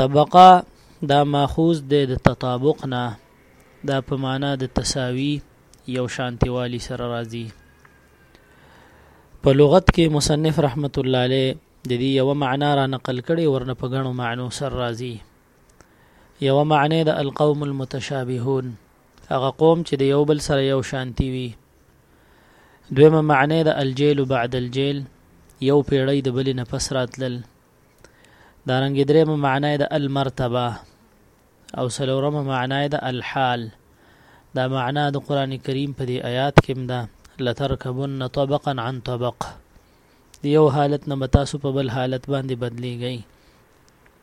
طبقه دا ماخوذ دی د تطابق نه دا په معنا د تساوی یو شانتیوالی سره راځي په لغت کې مصنف رحمت الله علیه د دې یو معنا را نقل کړي ورنه په غنو معنو سر راځي یو معنی د القوم المتشابهون هغه قوم چې د یو بل سره یو شانتی وي دویمه معنی د الجیل بعد الجیل یو پیړی د بلی نه پس راتلل دارنګ دریمه معنی د المرتبه او سلورمه معنی د الحال دا معنا د قران کریم په دې آیات کې ده لترکبن طبقا عن طبق دیو حالت نه تاسو په بل حالت باندې بدلیږي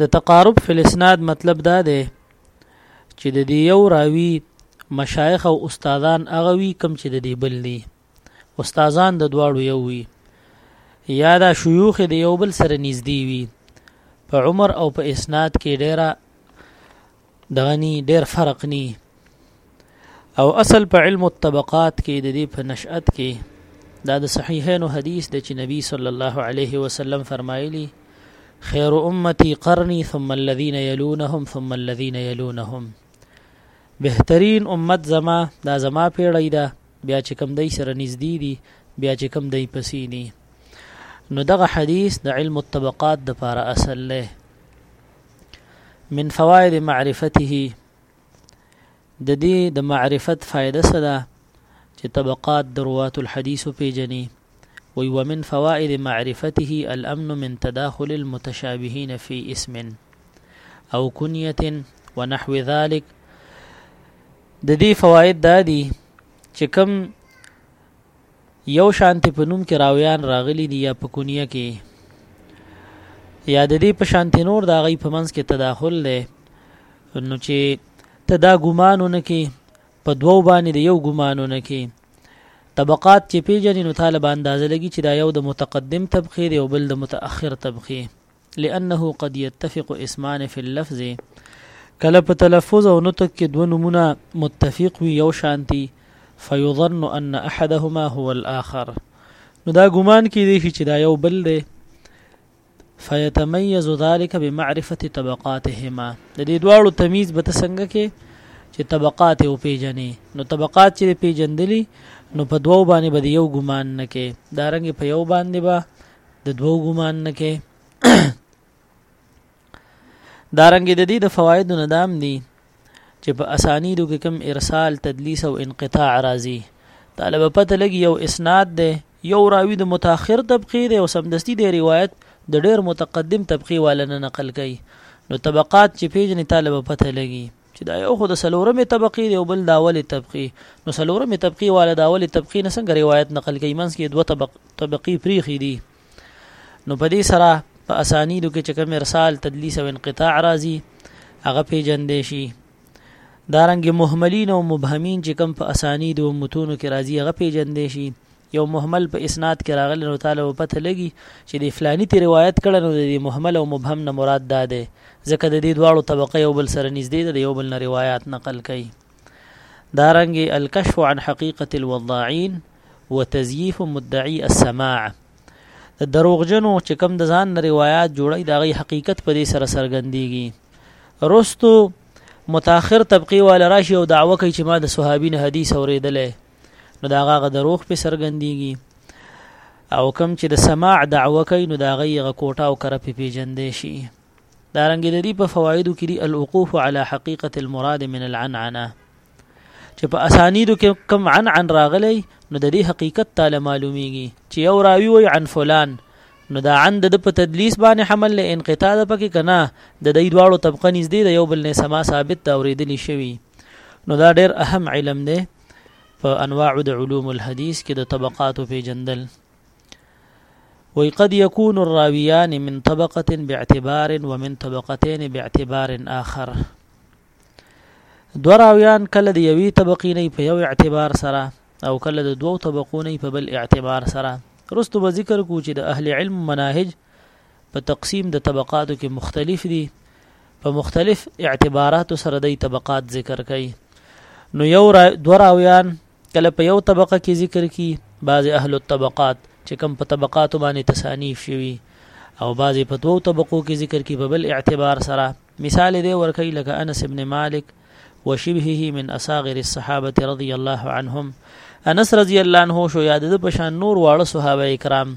د تقارب فی الاسناد مطلب دا دی چې د دې یو راوی مشایخ او استادان هغه وی کم چې د دې بل دي استادان د دواړو یو وی یا دا شیوخ د یو بل سره نږدې وي په عمر او په اسناد کې ډیره دغه نی ډیر فرق نی او اصل په علم الطبقات کې د دې په نشأت کې دا د صحیحینو حدیث د چې نبی صلی الله علیه وسلم فرمایلی خیر امتی قرنی ثم الذين يلونهم ثم الذين يلونهم بهترین امت زما دا زما پیړی ده بیا چې کم دی سره نږدې دي بیا چې کم دی پسې دي نو دغه حدیث د علم الطبقات د پاره اصل له من فوائد معرفته د دې د معرفت فائدہ سره چې طبقات دروات الحديث پیجنې وي ومن فوائد معرفته الامن من تداخل المتشابهين في اسم او كنيه ونحو ذلك د دې فواید دا دي چې کم یو شانتې په نوم کې راویان راغلي دي یا په کونیه کې یا د دې په شانتې نور د هغوی په منځ کې تداخل دی نو چې ته دا ګمانونه کې په دوو باندې د یو ګمانونه کې طبقات چې پیژنې نو طالب اندازه لګي چې دا یو د متقدم طبقې دی او بل د متأخر طبقې لانه قد يتفق اسمان في اللفظ کله په تلفظ او نطق کې دوه نمونه متفق وي یو شانتي فيظن ان احدهما هو الاخر نو دا ګمان کې دی چې دا یو بل دی فيتميز ذلك بمعرفه طبقاتهما د دې دواړو تمیز به څنګه کې چې طبقات او پیجنې نو طبقات چې پیجندلې نو په دوو باندې به یو ګمان نه کې دارنګ په یو باندې به با د دوو ګمان نه کې دارنګ د دې د فواید نه دام دي چې په اسانیدو کې کم ارسال تدلیس او انقطاع راځي طالب پته لګي یو اسناد دی یو راوی د متأخر طبقه دی او سمدستی دی روایت د ډیر متقدم طبقه والنه نقل کوي نو طبقات چې پیژنې طالب پته لګي چې دا یو خو د سلورمې طبقې دی او بل د اولې طبقې نو سلورمې طبقې والا د اولې طبقې نه څنګه روایت نقل کوي منځ کې دوه طبق طبقې پریخي دي نو په دې سره په اسانیدو کې چې کوم ارسال تدلیس او انقطاع راځي هغه پیجندې شي دارنګ مهملین او مبهمین چې کوم په اسانیدو متونو کې راځي هغه پیجندې شي یو مهمل په اسناد کې راغلی نو تاله په پته لګي چې د فلانی تی روایت کړه نو د مهمل او مبهم نه مراد دا دی ځکه د دې دواړو طبقه یو بل سره نږدې ده د یو بل نه روایت نقل کوي دارنګ الکشف عن حقیقه الوضاعين وتزييف مدعي السماع د دروغجنو چې کم د ځان روایت جوړي دا غي حقیقت په دې سره سرګندېږي رستو متأخر طبقه وال راشي او دعوه کوي چې ما د صحابین حدیث اوریدلې نو دا هغه د روح په سرګندېږي او کم چې د سماع دعوه کوي نو دا هغه کوټه او کره په پیژندې شي دا رنګ د دې په فوایدو کې دی الوقوف على حقیقت المراد من العنعنه چې په اسانیدو کې کم عن عن راغلی نو د دې حقیقت تعالی معلومیږي چې یو راوی وي عن فلان نو دا عن د په تدلیس باندې حمل له انقطاع د پکې کنه د دې دواړو طبقه نږدې د یو بل نه سما ثابت دا اوریدلی شوی نو دا ډېر اهم علم دی په انواع د علوم الحديث کې د طبقاتو پیجندل وی قد يكون الراويان من طبقه باعتبار ومن طبقتين باعتبار آخر دو راویان کله د یوې طبقې نه په یو اعتبار سره او کله د دوو طبقو نه په بل اعتبار سره رستو به ذکر کو چې د اهل علم مناهج په تقسیم د طبقاتو کې مختلف دي په مختلف اعتباراتو سره د طبقات ذکر کوي نو یو را دو راویان کله په یو طبقه کې ذکر کی بعض اهل الطبقات چې کم په طبقاتو باندې تصانیف شوي او بعضی په دوو طبقو کې ذکر کی په بل اعتبار سره مثال دی ورکی لکه انس ابن مالک وشبهه من اساغر الصحابه رضی الله عنهم انس رضی الله عنه شو یاد د پشان نور واړه صحابه کرام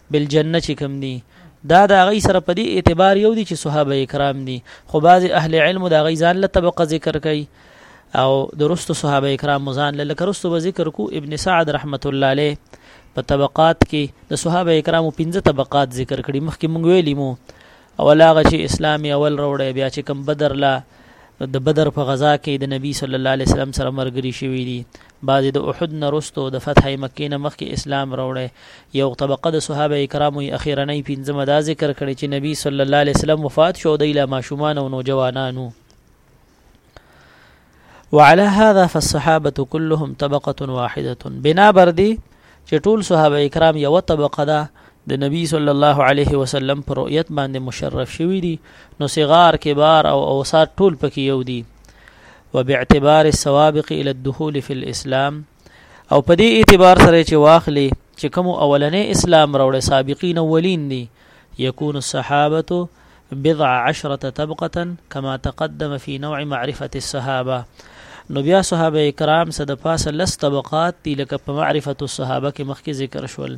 بالجنه چې کوم دي دا د هغه سره په دې اعتبار یو دي چې صحابه کرام دي خو بعض اهل علم دا غي ځان له طبقه ذکر کوي او درست صحابه کرام ځان له کرستو به ذکر کو ابن سعد رحمت الله علیه په طبقات کې د صحابه کرامو پنځه طبقات ذکر کړي مخکې مونږ ویلی مو اول هغه چې اسلام یې اول راوړی بیا چې کوم بدر لا نو د بدر په غزا کې د نبی صلی الله علیه وسلم سره مرګري شوی دي بعضې د احد نه رستو د فتح مکې نه مخکې اسلام راوړی یو طبقه د صحابه کرامو یې اخیرنۍ پنځمه دا ذکر کړی چې نبی صلی الله علیه وسلم وفات شو دی لا ماشومان او نوجوانانو وعلى هذا فالصحابه كلهم طبقه واحده بنا بر دي چې ټول صحابه کرام یو طبقه ده د نبی صلی الله علیه وسلم پر رؤیت باندې مشرف شوی دي نو صغار کبار او اوسات ټول پکې یو دي وباعتبار السوابق الى الدخول في الاسلام او په دې اعتبار سره چې واخلي چې کوم اولنې اسلام راوړې سابقین اولین دي یکون الصحابه بضع عشرة طبقه كما تقدم في نوع معرفه الصحابه نو بیا صحابه کرام صد پاسه لس طبقات دي لکه په معرفت الصحابه کې مخکې ذکر شول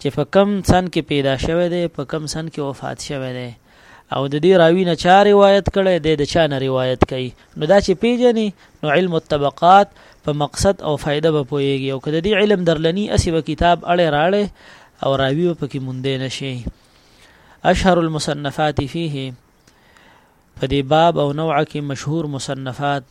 چې په کوم سن کې پیدا شوی دی په کوم سن کې وفات شوی دی او د دې راوی نه چا روایت کړي د د چا نه روایت کوي نو دا چې پیژنې نو علم الطبقات په مقصد او فائدہ به پويږي او کله دې علم درلني اسی به کتاب اړه راړي او راوی په کې مونږ نه شي اشهر المصنفات فيه په دې باب او نوع کې مشهور مصنفات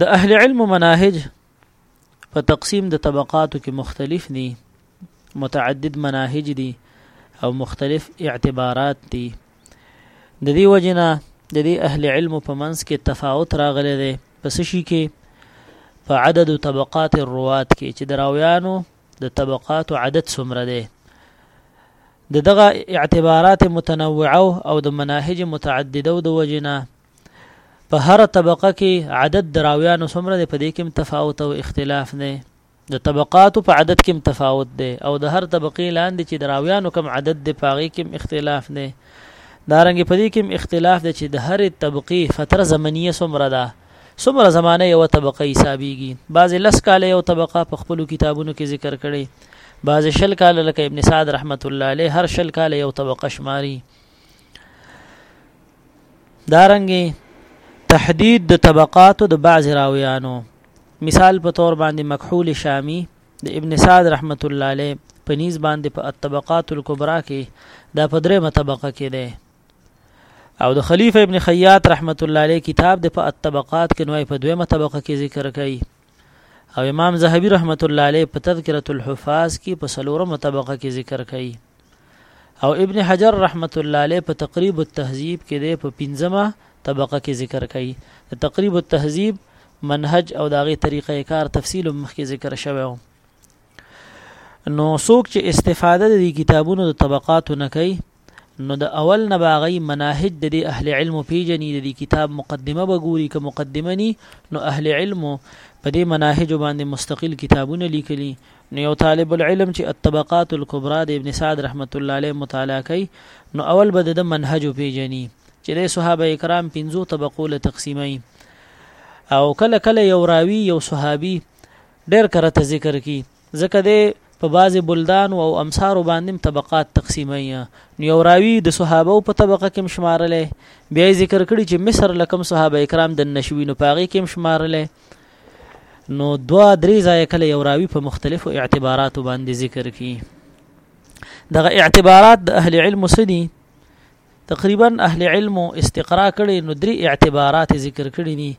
د اهل علم مناهج په تقسیم د طبقاتو کې مختلف دي متعدد مناهج دي او مختلف اعتبارات دي د دې وجنه د دې اهل علم په منځ کې تفاوت راغلی دی پس شي کې په عدد طبقات الروات کې چې دراویانو د طبقات عدد څومره دی د دغه اعتبارات متنوعه او د مناهج متعدده د وجنه په هر طبقه کې عدد دراویانو څومره دی په دې کې تفاوت او اختلاف دی د طبقاتو په عدد کې تفاوت دی او د هر طبقې لاندې چې دراویانو کم عدد دی پاغې کې اختلاف دی دارنګ په دې کې اختلاف دی چې د هر طبقې فتره زمنیه څومره ده څومره زمانه یو طبقه حسابيږي بعض لس کال یو طبقه په خپل کتابونو کې ذکر کړي بعض شل کال لکه ابن سعد رحمت الله علیه هر شل کال یو طبقه شماري دارنګي تحدید د طبقاتو د بعض راویانو مثال په تور باندې مکحول شامی د ابن سعد رحمت الله علیه په نیز باندې په الطبقات الكبرى کې دا په درې مطبقه کې ده او د خلیفہ ابن خیاط رحمت الله علیه کتاب د په الطبقات کې نوې په دویمه طبقه کې ذکر کړي او امام زهبي رحمت الله علیه په تذکرۃ الحفاظ کې په سلورمه طبقه کې ذکر کړي او ابن حجر رحمت الله علیه په تقریب التهذیب کې دی په پنځمه طبقه کې ذکر کړي د تقریب التهذیب منهج او داغه طریقې کار تفصیل مخکې ذکر شوی نو څوک چې استفاده د کتابونو د طبقاتو نه کوي نو د اول نه باغی مناهج د دې اهل علم پیجنې د دې کتاب مقدمه بګوري که مقدمه ني نو اهل علم په دې مناهج باندې مستقل کتابونه لیکلي نو یو طالب العلم چې الطبقات الكبرى د ابن سعد رحمت الله علیه مطالعه کوي نو اول به د منهج پیجنې چې د صحابه کرام پنځو طبقو له تقسیمي او کله کله یو راوی یو صحابي ډېر کرته ذکر کی ځکه دی په بعضې بلدانو او امصارو باندې طبقات تقسیموي نو یو راوي د صحابه په طبقه کې شمارلې بیا ذکر کړي چې مصر لکم صحابه کرام د نشوي نو پاغي کې شمارلې نو دوا درې ځای کله یو راوي په مختلفو اعتباراتو باندې ذکر کړي دغه اعتبارات د اهل علم سدي تقریبا اهل علمو استقرا کړي نو درې اعتبارات ذکر کړي دي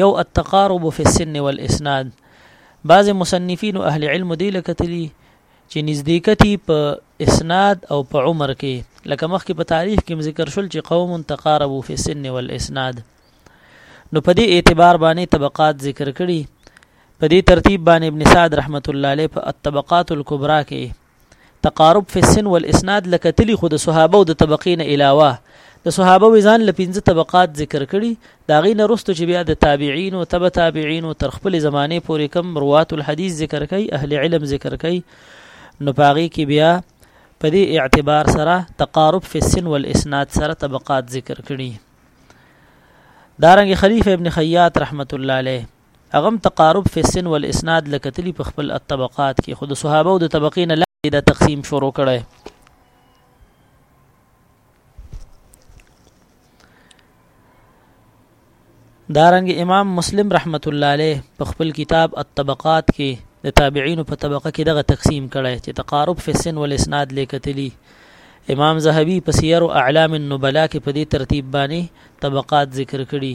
یو التقارب فی السن والاسناد بعض مصنفین او اهل علم دی لکتلی چې نزدېکتی په اسناد او په عمر کې لکه مخکې په تاریخ کې ذکر شول چې قوم تقاربوا فی السن والاسناد نو په دې اعتبار باندې طبقات ذکر کړي په دې ترتیب باندې ابن سعد رحمت الله علیه په الطبقات الكبرى کې تقارب فی السن والاسناد لکتلی خو د صحابه او د طبقې نه علاوه د صحابه وزان له پنځه طبقات ذکر کړي دا غي نه رستو چې بیا د تابعین او تبع تابعین او تر خپل زمانه پورې کم روات الحدیث ذکر کوي اهل علم ذکر کوي نو پاغي کې بیا په دې اعتبار سره تقارب فی السن والاسناد سره طبقات ذکر کړي دارنګ خلیفہ ابن خیات رحمت الله علیه هغه هم تقارب فی السن والاسناد لکتلی په خپل الطبقات کې خود صحابه او د طبقې نه لاندې دا تقسیم شروع کړي دارنګ امام مسلم رحمت الله علیه په خپل کتاب الطبقات کې د تابعین په طبقه کې دغه تقسیم کړي چې تقارب فی السن والاسناد لکتلی امام زهبي په سیر اعلام النبلاء کې په دې ترتیب باندې طبقات ذکر کړي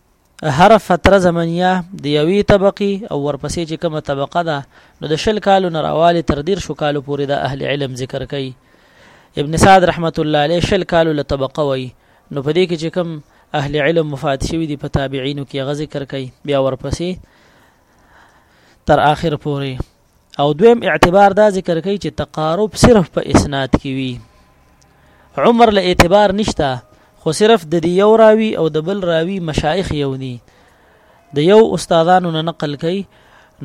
هره فتره زمنیه د یوې طبقې او ورپسې چې کومه طبقه ده نو د شل کالو نه راوالی تر دیر شو کالو پورې د اهل علم ذکر کوي ابن سعد رحمت الله علیه شل کالو له طبقه وي نو په دې کې چې کوم اهل علم مفات شوي دي په تابعینو کې غ ذکر کوي بیا ورپسې تر آخر پورې او دویم اعتبار دا ذکر کوي چې تقارب صرف په اسناد کې وي عمر له اعتبار نشته خو صرف د دی یو راوی او د بل راوی مشایخ یو دي د یو استادانو نه نقل کوي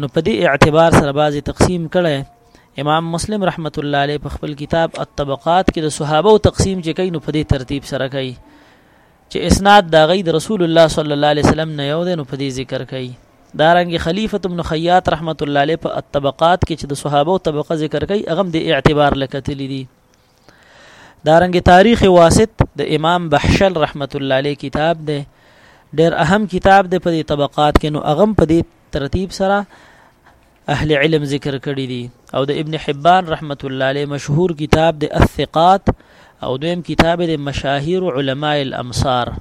نو په دې اعتبار سره بعضی تقسیم کړي امام مسلم رحمت الله علیه په خپل کتاب الطبقات کې د صحابه او تقسیم چې کوي نو په دې ترتیب سره کوي چې اسناد دا غي د رسول الله صلی الله علیه وسلم نه یو دی نو په دې ذکر کوي دا رنګ خلیفۃ ابن خیاط رحمت الله علیه په الطبقات کې چې د صحابه او طبقه ذکر کوي هغه د اعتبار لکتلی دي دا رنګ تاریخ واسط د امام بحشل رحمت الله علیه کتاب دی ډیر اهم کتاب دی په دې طبقات کې نو هغه په دې ترتیب سره اهل علم ذکر کړی دي او د ابن حبان رحمت الله علیه مشهور کتاب د الثقات او دویم کتاب د مشاهیر علماء الامصار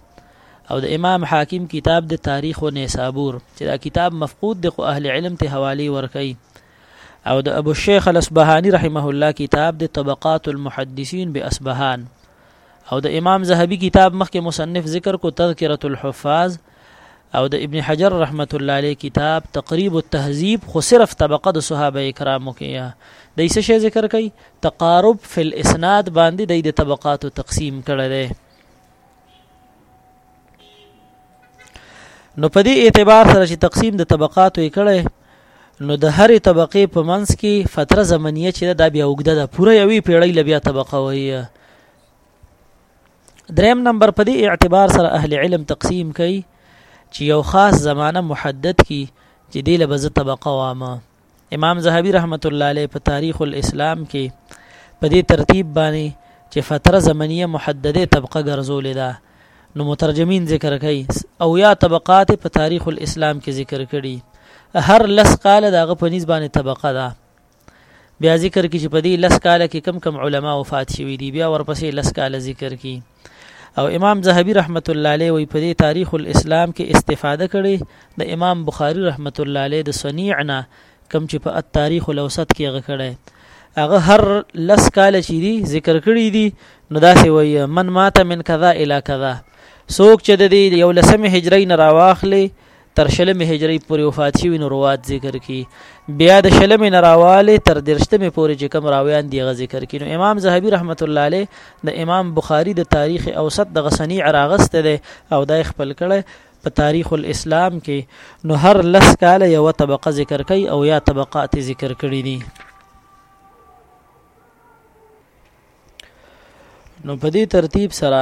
او د امام حاکم کتاب د تاریخ و نیسابور چې دا کتاب مفقود دی خو اهل علم ته حوالی ورکي او د ابو الشیخ الاصبهانی رحمه الله کتاب د طبقات المحدثین باصبهان او د امام زهبی کتاب مخکې مصنف ذکر کو تذکرۃ الحفاظ او د ابن حجر رحمت الله علیه کتاب تقریب التهذیب خو صرف طبقه د صحابه کرامو کې د څه شی ذکر کوي تقارب فی الاسناد باندې د طبقاتو تقسیم کړی دی نو په دې اعتبار سره چې تقسیم د طبقاتو یې کړی نو د هرې طبقې په منځ کې فتره زمنیه چې دا بیا وګده ده پوره یوې پیړۍ لبیا طبقه وایي دریم نمبر په دې اعتبار سره اهل علم تقسیم کوي چې یو خاص زمانه محدد کی چې دی له بزه طبقه وامه امام زهبي رحمت الله علیه په تاریخ الاسلام کې په دې ترتیب باندې چې فتره زمنیه محدده طبقه ګرځولې ده نو مترجمین ذکر کوي او یا طبقات په تاریخ الاسلام کې ذکر کړي هر لس قال دغه په نسبانه طبقه ده بیا ذکر کی چې په دې لس کال کې کم کم علما وفات شوي دي بیا ورپسې لس کال ذکر کی او امام زهبي رحمت الله علیه وی په دې تاریخ الاسلام کې استفاده کړي د امام بخاری رحمت الله علیه د صنیعنا کم چې په التاریخ الاوسط کې هغه کړي هغه هر لس کال چې دي ذکر کړي دي نو داسې وایي من مات من کذا الی کذا څوک چې د دې یو لسمه هجری نه راواخلي تر شلمې هجري پورې وفات شوی نو روات ذکر کی بیا د شلمې نراواله تر درشتمې پورې چې کم راویان دی غ ذکر کی نو امام زهبي رحمت الله علیه د امام بخاری د تاریخ اوسط د غسنی عراغست ده او د خپل کړه په تاریخ الاسلام کې نو هر لس کال یو طبقه ذکر کوي او یا طبقات ذکر کړي دي نو په دې ترتیب سره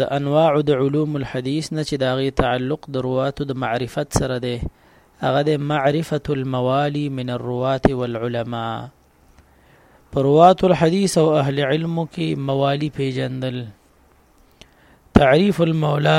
د انواع د علوم الحديث نه چې د هغې تعلق د رواتو د معرفت سره دی هغه دی معرفة الموالي من الروات والعلماء په روات الحديث او اهل علمو کې موالي پیژندل تعریف المولا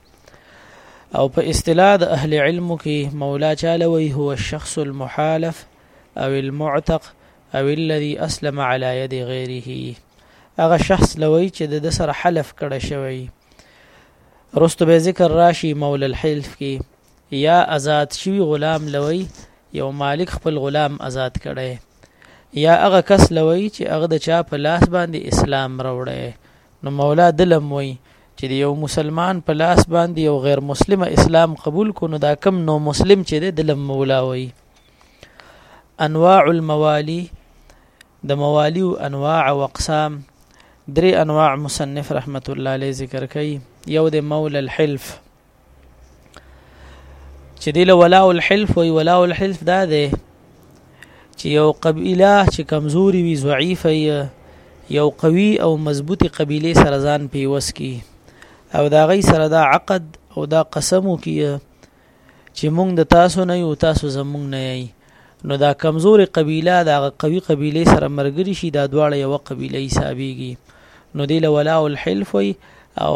او په اصطلاح د اهل علم کې مولا چاله وی هو الشخص المحالف او المعتق او الذي اسلم على يد غيره هغه شخص لوی چې د سر حلف کړه شوی رستو به ذکر راشي مولا الحلف کې یا آزاد شوی غلام لوی یو مالک خپل غلام آزاد کړي یا هغه کس لوي چې هغه د چا په لاس باندې اسلام راوړي نو مولا دلم وي چې د یو مسلمان په لاس باندې یو غیر مسلم اسلام قبول کو نو دا کم نو مسلم چې دی د لم مولا وي انواع الموالی د موالی او انواع او اقسام درې انواع مصنف رحمت الله علیه ذکر کوي یو د مولا الحلف چې دی له ولاء الحلف وی ولاء الحلف دا دی چې یو قبيله چې کمزوري وي ضعیفه یو قوي او مضبوطي قبيله سره ځان پیوس کی او دا غي سره دا عقد او دا قسم کی چې مونږ د تاسو نه یو تاسو زمونږ نه یی نو دا کمزوري قبيله دا قوي قبيله سره مرګري شي دا دواړه یو قبيله حسابيږي نو دی له ولاء الحلف وی او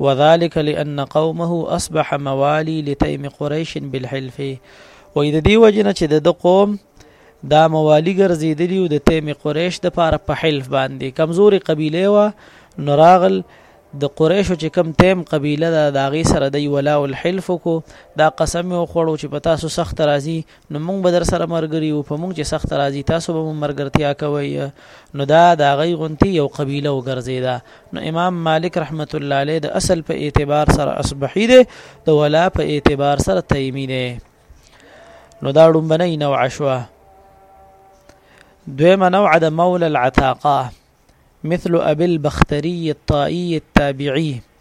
وذلک لان قومه اصبح موالي لتيم قريش بالحلف وای د دې وجنه چې د قوم دا موالی ګرځیدلی او د تیم قریش د پاره په حلف باندې کمزوري قبیله و نراغل د قریش چې کم تیم قبیله دا داغي سره دی ولا الحلف کو دا قسم او خړو چې پتا سو سخت راضی نو موږ به در سره مرګري یو په موږ چې سخت راځي تاسو به مو مرګرتیا کوئ نو دا د هغې غونتي یو قبیله وګرځېده نو امام مالک رحمت الله علیه د اصل په اعتبار سره اصبحي دی د ولا په اعتبار سره تیمی دی نو دا ډومبنۍ نوعه شوه دویمه نوعه د مولا العتاقه مثل ابي البختري الطائي التابعي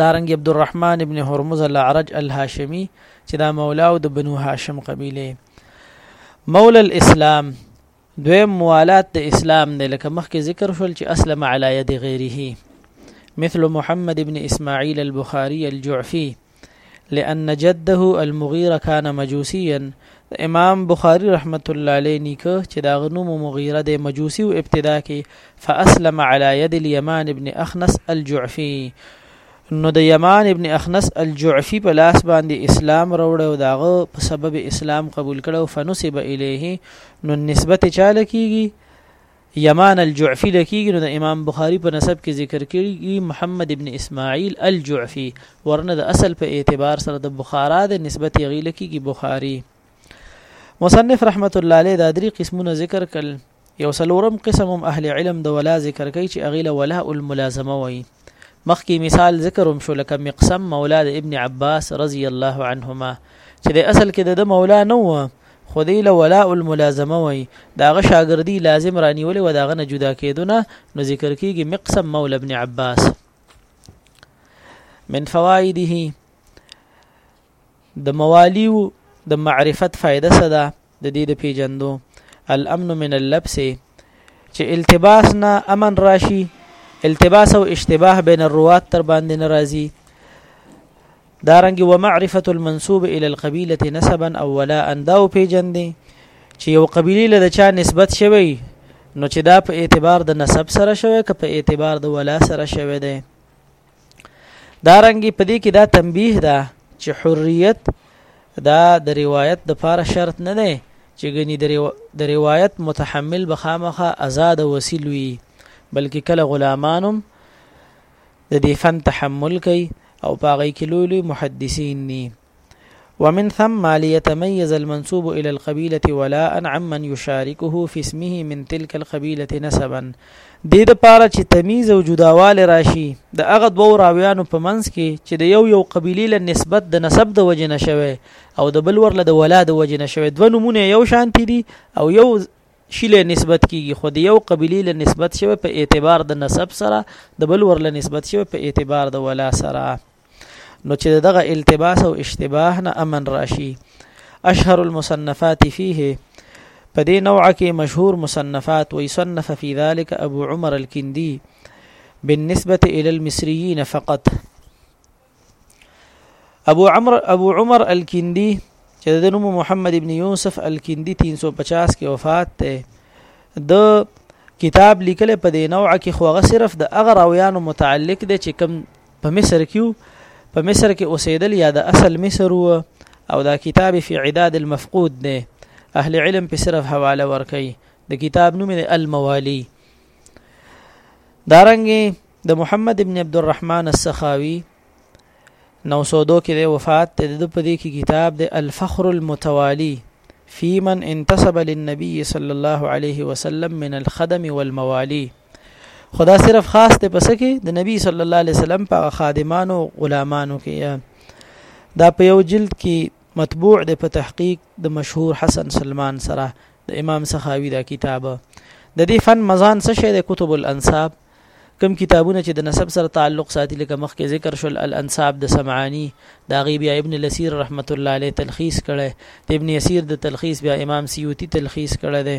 دارنګ عبد الرحمن ابن هرمز الاعرج الهاشمی چې دا مولا او د بنو هاشم قبیله مولا الاسلام دویم موالات د اسلام دی لکه مخکې ذکر شول چې اسلم علی ید غیره مثل محمد ابن اسماعیل البخاری الجعفی لأن جده المغیره کان مجوسیا امام بخاری رحمت الله علیه نیکه چې دا غنوم مغیره د مجوسی او ابتدا کې فاسلم علی ید الیمان ابن اخنس الجعفی نو د یمان ابن اخنس الجعفی په لاس باندې اسلام راوړ او داغه په سبب اسلام قبول کړو فنسب الیه نو نسبت چاله کیږي یمان الجعفی لکیږي نو د امام بخاری په نسب کې ذکر کړي محمد ابن اسماعیل الجعفی ورنه د اصل په اعتبار سره د بخارا د نسبت یې غیله کیږي بخاری مصنف رحمت الله علیه دا درې قسمونه ذکر کړل یو سلورم قسم هم اهل علم د ولا ذکر کوي چې اغیله ولا الملازمه وایي مخکې مثال ذکر هم شو لکه مقسم مولا د ابن عباس رضی الله عنهما چې د اصل کې د مولا نه و خو دی له ولاء الملازمه وای دا غ شاګردي لازم رانیولې و دا غ نه جدا کېدونه نو ذکر کیږي مقسم مولا ابن عباس من فوائده د موالیو د معرفت فائده څه ده د دې د پیجندو الامن من اللبس چې التباس نه امن راشي التباس او اشتباه بین الروات تر باندې ناراضي دارنګ ومعرفه المنسوب الى القبيله نسبا او ولا انداو پیجندې چې یو قبيله له چا نسبت شوی نو چې دا په اعتبار د نسب سره شوی که په اعتبار د ولا سره شوی دی دا رنګي په دې کې دا تنبیه ده چې حریت دا د روایت د پاره شرط نه دی چې غني د روایت متحمل بخامخه آزاد وسیل وي بلکې کله غلامانم د دې فن تحمل کوي او پاغې کې لوی لوی محدثین ني ومن ثم ليتميز المنسوب إلى القبيلة ولاء عمن يشاركه في اسمه من تلك القبيلة نسبا د دې لپاره چې تمیز او جداواله راشي د هغه دوو راویانو په منځ کې چې د یو یو قبیله له نسبت د نسب د وجې نشوي او د بل ورله د ولا د وجې نشوي دوه نمونه یو شانتی دي او یو شیله نسبت کیږي خو د یو قبیله له نسبت شوی په اعتبار د نسب سره د بل ورله نسبت شوی په اعتبار د ولا سره نو چې دغه التباس او اشتباه نه امن راشي اشهر المصنفات فيه په دې نوع کې مشهور مصنفات وي صنف في ذلك ابو عمر الكندي بالنسبه الى المصريين فقط ابو عمر ابو عمر الكندي چې د نوم محمد ابن یوسف الکندی 350 کې وفات ته د کتاب لیکل په دې نوع کې خو هغه صرف د اغه راویانو متعلق دی چې کم په مصر کې په مصر کې اوسېدل یا د اصل مصر و او دا کتاب فی عداد المفقود دی اهل علم په صرف حواله ورکي د کتاب نوم دی الموالی دارنګ د محمد ابن عبد الرحمن السخاوي 902 کې د وفات ته د په دې کې کتاب د الفخر المتوالي في من انتسب للنبي صلى الله عليه وسلم من الخدم والموالي خدا صرف خاص ته پس کې د نبی صلی الله علیه وسلم په خادمانو غلامانو کې دا په یو جلد کې مطبوع د په تحقیق د مشهور حسن سلمان سره د امام سخاوي دا کتاب د دې فن مزان څه شی د کتب الانساب کم کتابونه چې د نسب سره تعلق ساتي لکه مخکې ذکر شول الانساب د سمعانی دا غي بیا ابن لسیر رحمت الله علیه تلخیص کړي د ابن یسیر د تلخیص بیا امام سیوطی تلخیص کړي